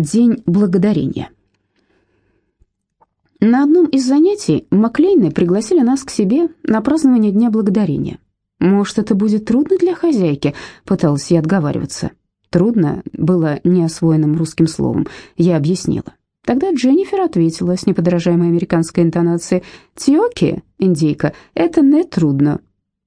День благодарения. На одном из занятий Маклейны пригласили нас к себе на празднование Дня Благодарения. «Может, это будет трудно для хозяйки?» — пыталась я отговариваться. Трудно было неосвоенным русским словом, я объяснила. Тогда Дженнифер ответила с неподражаемой американской интонацией, «Тьоки, индейка, это не трудно,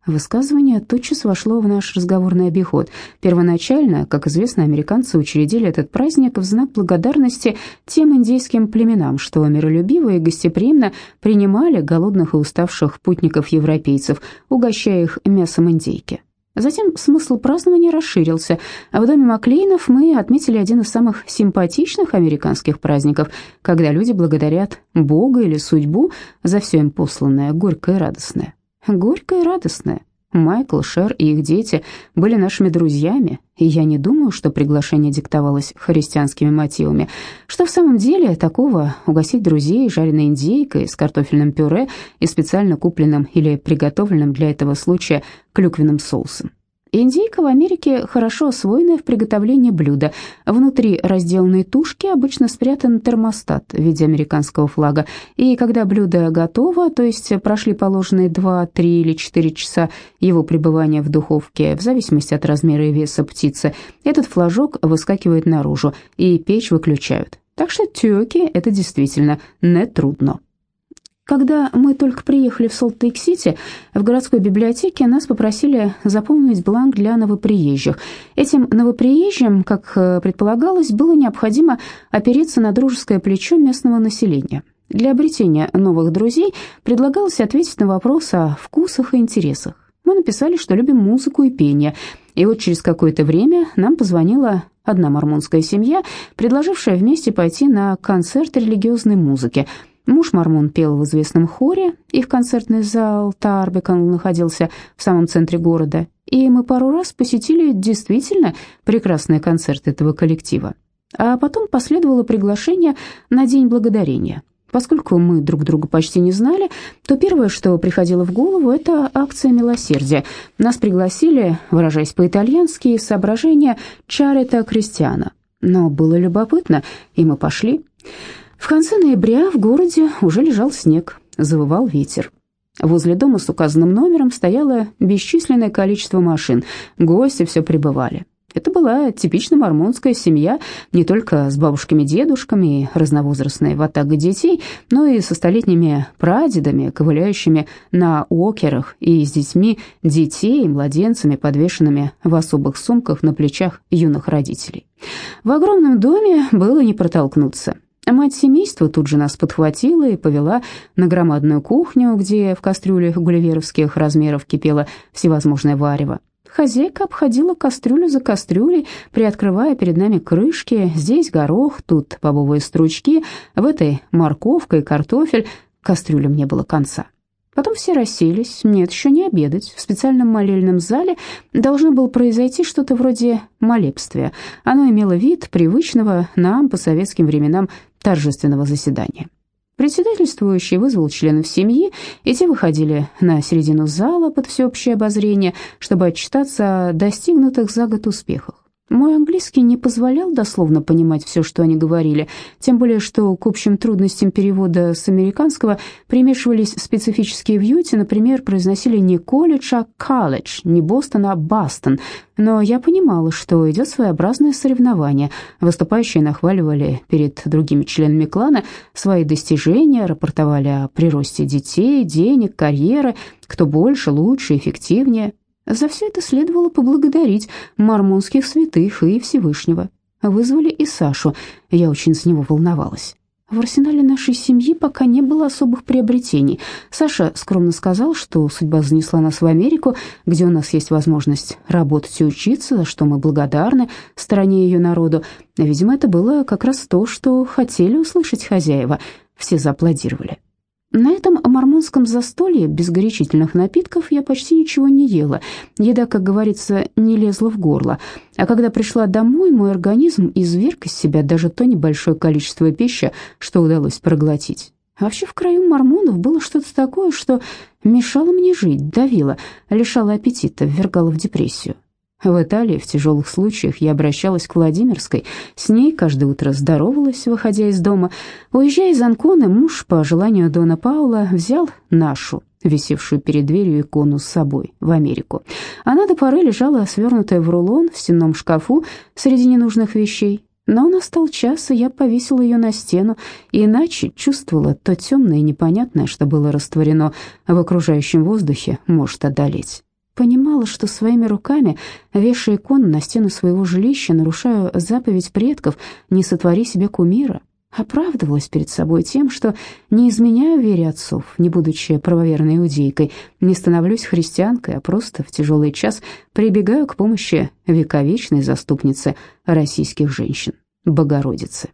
Высказывание тотчас вошло в наш разговорный обиход. Первоначально, как известно, американцы учредили этот праздник в знак благодарности тем индейским племенам, что миролюбиво и гостеприимно принимали голодных и уставших путников-европейцев, угощая их мясом индейки. Затем смысл празднования расширился. а В доме Маклейнов мы отметили один из самых симпатичных американских праздников, когда люди благодарят Бога или судьбу за все им посланное, горькое и радостное горькое и радостное. Майкл, Шер и их дети были нашими друзьями, и я не думаю, что приглашение диктовалось христианскими мотивами. Что в самом деле такого угостить друзей жареной индейкой с картофельным пюре и специально купленным или приготовленным для этого случая клюквенным соусом? Индейка в Америке хорошо освоенная в приготовлении блюда. Внутри разделанной тушки обычно спрятан термостат в виде американского флага, и когда блюдо готово, то есть прошли положенные 2, 3 или 4 часа его пребывания в духовке, в зависимости от размера и веса птицы, этот флажок выскакивает наружу, и печь выключают. Так что тёки это действительно не трудно. Когда мы только приехали в Солт-Лейк-Сити, в городской библиотеке нас попросили заполнить бланк для новоприезжих. Этим новоприезжим, как э, предполагалось, было необходимо опереться на дружеское плечо местного населения. Для обретения новых друзей предлагалось ответить на вопрос о вкусах и интересах. Мы написали, что любим музыку и пение, и вот через какое-то время нам позвонила одна мормонская семья, предложившая вместе пойти на концерт религиозной музыки – Муж Мормон пел в известном хоре, их концертный зал Тарбекон находился в самом центре города, и мы пару раз посетили действительно прекрасные концерты этого коллектива. А потом последовало приглашение на День Благодарения. Поскольку мы друг друга почти не знали, то первое, что приходило в голову, это акция милосердия. Нас пригласили, выражаясь по-итальянски, соображения «Чарета Кристиана». Но было любопытно, и мы пошли. В конце ноября в городе уже лежал снег, завывал ветер. Возле дома с указанным номером стояло бесчисленное количество машин, гости все прибывали. Это была типично мормонская семья, не только с бабушками-дедушками и разновозрастной ватагой детей, но и со столетними прадедами, ковыляющими на окерах, и с детьми детей и младенцами, подвешенными в особых сумках на плечах юных родителей. В огромном доме было не протолкнуться. Мать семейства тут же нас подхватила и повела на громадную кухню, где в кастрюлях гулливеровских размеров кипело всевозможное варево. Хозяйка обходила кастрюлю за кастрюлей, приоткрывая перед нами крышки. Здесь горох, тут бобовые стручки, в этой морковка и картофель. Кастрюлям не было конца. Потом все расселись, нет, еще не обедать. В специальном молельном зале должно было произойти что-то вроде молебствия. Оно имело вид привычного нам по советским временам торжественного заседания. Председательствующий вызвал членов семьи, и те выходили на середину зала под всеобщее обозрение, чтобы отчитаться о достигнутых за год успехах. Мой английский не позволял дословно понимать все, что они говорили, тем более что к общим трудностям перевода с американского примешивались специфические вьюти, например, произносили не колледж, а колледж, не Бостон, а Бастон. Но я понимала, что идет своеобразное соревнование. Выступающие нахваливали перед другими членами клана свои достижения, рапортовали о приросте детей, денег, карьеры, кто больше, лучше, эффективнее. За все это следовало поблагодарить мормонских святых и Всевышнего. Вызвали и Сашу, я очень с него волновалась. В арсенале нашей семьи пока не было особых приобретений. Саша скромно сказал, что судьба занесла нас в Америку, где у нас есть возможность работать и учиться, за что мы благодарны стране и ее народу. Видимо, это было как раз то, что хотели услышать хозяева. Все зааплодировали. На этом мормонском застолье без горячительных напитков я почти ничего не ела. Еда, как говорится, не лезла в горло. А когда пришла домой, мой организм изверг из себя даже то небольшое количество пищи, что удалось проглотить. вообще в краю мормонов было что-то такое, что мешало мне жить, давило, лишало аппетита, ввергало в депрессию. В Италии в тяжелых случаях я обращалась к Владимирской, с ней каждое утро здоровалась, выходя из дома. Уезжая из Анконы, муж, по желанию Дона Паула, взял нашу, висевшую перед дверью икону с собой, в Америку. Она до поры лежала свернутая в рулон в стенном шкафу среди ненужных вещей. Но настал час, и я повесила ее на стену, иначе чувствовала то темное и непонятное, что было растворено в окружающем воздухе, может одолеть. Понимала, что своими руками, вешая икону на стену своего жилища, нарушаю заповедь предков «не сотвори себе кумира», оправдывалась перед собой тем, что не изменяю вере отцов, не будучи правоверной иудейкой, не становлюсь христианкой, а просто в тяжелый час прибегаю к помощи вековечной заступницы российских женщин, Богородицы.